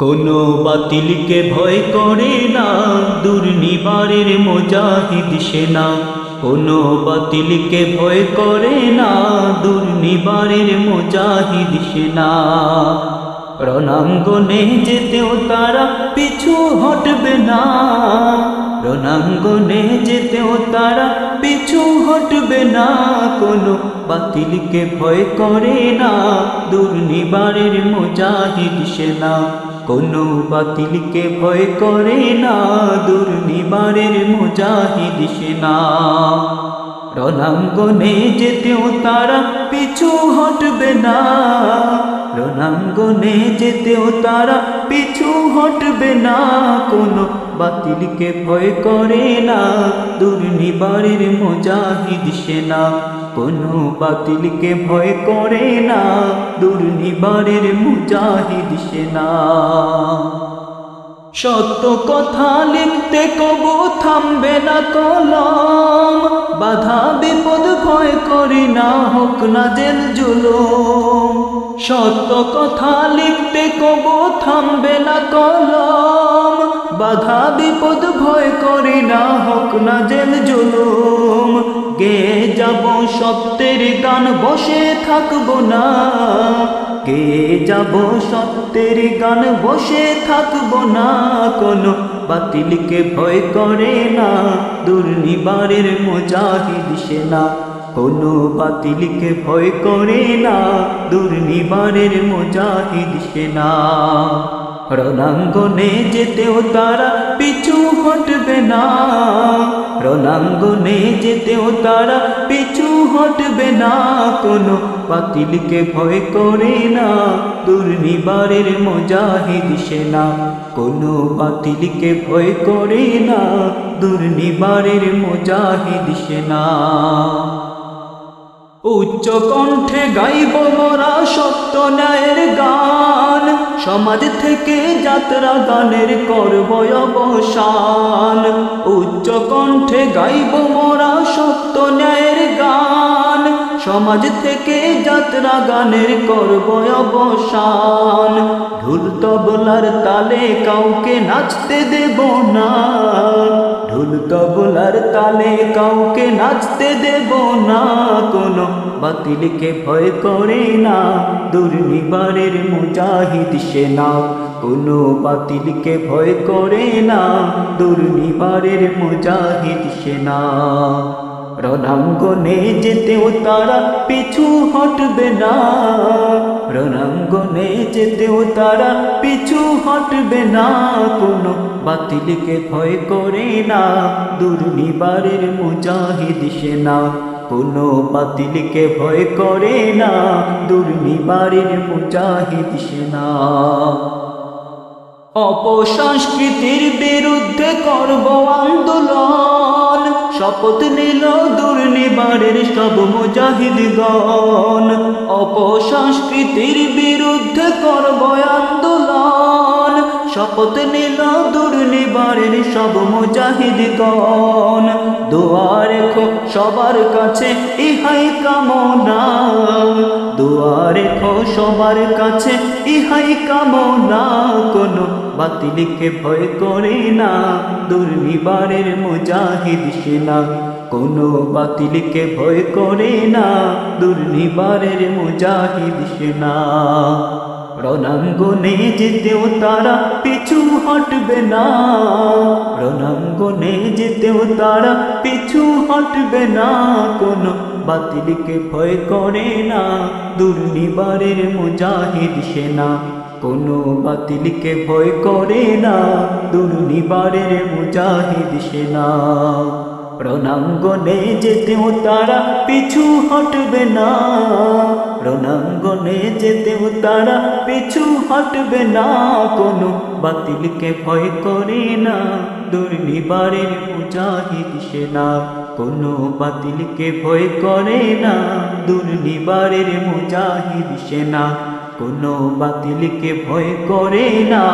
কোনো বাতিলকে ভয় করে না, দুর্নিবারের মোজাহিদ সেনা। কোনো বাতিলকে ভয় করে না, দুর্নিবারের মোজাহিদ সেনা। রণাঙ্গনে যেতেও তারা পিছু হটবে না। রণাঙ্গনে যেতেও তারা পিছু হটবে না। কোনো বাতিলকে ভয় করে না, দুর্নিবারের মোজাহিদ সেনা। কোনো বাতিলকে ভয় করে না, দুর্নিবারের মুজাহিদ সেনা রণাঙ্গনে যেতেও তারা পিছু হটবে না। রণাঙ্গনে যেতেও তারা পিছু হটবে না। কোনো বাতিলকে ভয় করে না, দুর্নিবারের মুজাহিদ সেনা কোনো বাতিলকে ভয় করে না, দুর্নিবারের মুজাহিদ সেনা সত্য কথা লিখতে কব থামবে না কলম, বাধা বিপদ ভয় করি না, হোক না জেল জুলুম। সত্য কথা লিখতে কব থামবে না কলম বাধা বিপদ ভয় করি না হোক না জেল জুলুম। গে যাব সত্যের গান, বসে থাকব না। গে যাব সত্যের গান, বসে থাকব না। কোনো বাতিলকে ভয় করে না। দুর্নিবারের মোজাহিদ সেনা কোনো বাতিলকে ভয় করে না। দুর্নিবারের মোজাহিদ সেনা রণাঙ্গনে যেতেও তারা পিছু হটবে না। রণাঙ্গনে যেতেও তারা পিছু হটবে না। কোনো পাতিলকে ভয় করে না। দুর্নিবারের মোজাহিদ সেনা। কোনো বাতিলকে ভয় করে না। দুর্নিবারের মোজাহিদ সেনা। উচ্চ কণ্ঠে গাইব মোরা সত্য ন্যায়ের গান। সমাজ থেকে যাত্রা গানের করব অবসান। উচ্চ কণ্ঠে গাইব মোরা সত্য ন্যায়ের গান। সমাজ থেকে যাত্রা গানের করব অবসান। ঢুল তবলার তালে কাউকে নাচতে দেব না। ঢুল তবলার তালে কাউকে নাচতে দেব না। কোনো বাতিলকে ভয় করে না। দুর্নিবারের মুজাহিদ সেনা কোনো বাতিলকে ভয় করে না। দুর্নিবারের মুজাহিদ সেনা রণাঙ্গনে যেতেও তারা পিছু হটবে না। রণাঙ্গনে যেতেও তারা পিছু হটবে না। কোনো বাতিলকে ভয় করে না। দুর্নিবারের মুজাহিদ সেনা কোনো বাতিলকে ভয় করে না। দুর্নিবারের মুজাহিদ সেনা অপসংস্কৃতির বিরুদ্ধে করব আন্দোলন। শপথ নিল দুর্নিবারের সব মুজাহিদগণ অপসংস্কৃতির বিরুদ্ধে করব আন্দোলন। শপথ নিল দুর্নিবারের সব মুজাহিদগণ দোয়া রেখো সবার কাছে ইহাই কামনা। সবার কাছে ইহাই কামনা, কোনো বাতিলকে ভয় করে না। দুর্নিবারের মুজাহিদ সেনা, কোনো বাতিলকে ভয় করে না। দুর্নিবারের মুজাহিদ সেনা। রণাঙ্গনে যেতেও তারা পিছু হটবে না। রণাঙ্গনে যেতেও তারা পিছু হটবে না। কোনো বাতিলকে ভয় করে না, দুর্নিবারের মুজাহিদ সেনা কোনো বাতিলকে ভয় করে না, দুর্নিবারের মুজাহিদ সেনা রণাঙ্গনে যেতেও তারা পিছু হটবে না। রণাঙ্গনে যেতেও তারা পিছু হটবে না। কোনো বাতিলকে ভয় করে না, দুর্নিবারের মুজাহিদ সেনা কোনো বাতিলকে ভয় করে না। দুর্নিবারের মুজাহিদ সেনা কোনো বাতিলকে ভয় করে না।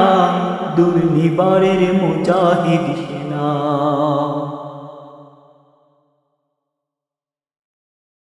দুর্নিবারের মুজাহিদ সেনা।